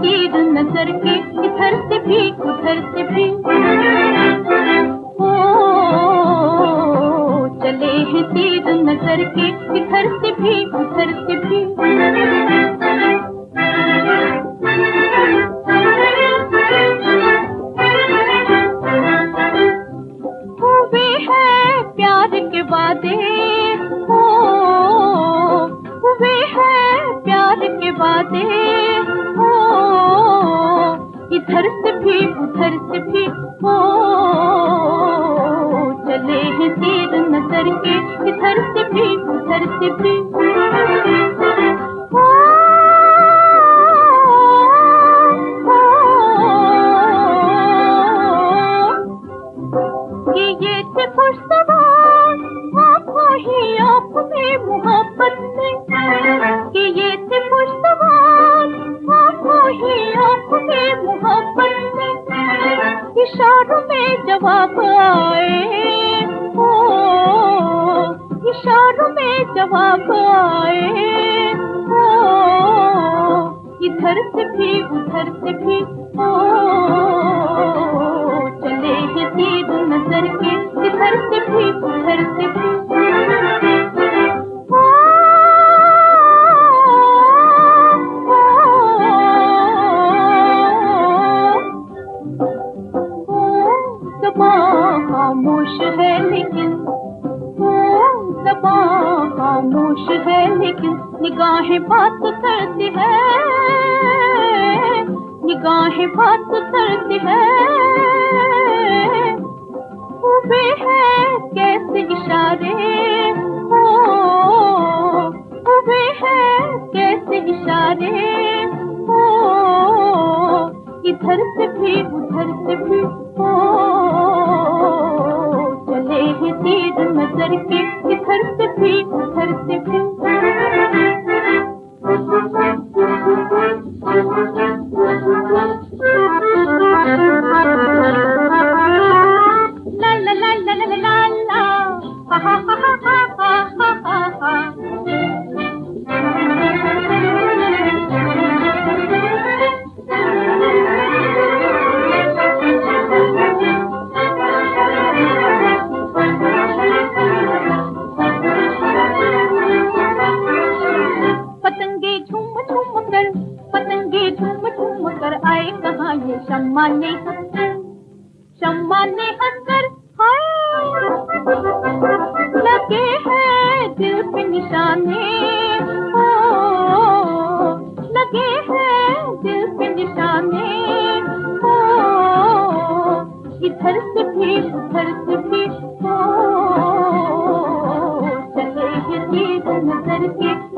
तीर नज़र के, इधर से भी, उधर भी। ओ, चले तीर नज़र के, इधर भी, उधर भी। इधर से भी उधर से भी हो, चले हैं तीर नज़र के इधर से भी उधर से भी ये थे खुशगवार आँखों ही आँख में मोहब्बत इशारों में जवाब आए। ओ, इशारों में जवाब आए। ओ, इधर से भी उधर से भी। ओ ज़बां खामोश है लेकिन निगाहें बात करती है। निगाहें बात करती है। हुए हैं कैसे इशारे? हो हुए हैं कैसे इशारे? हो इधर से भी, उधर से भी। चले तीर नज़र के इधर से भी उधर से भी शम्मा ने हंसकर शम्मा ने हंसकर हाय। लगे हैं दिल पे निशाने, ओ। लगे हैं दिल पे निशाने, ओ। इधर से भी उधर से भी ओ। चले हैं नज़र के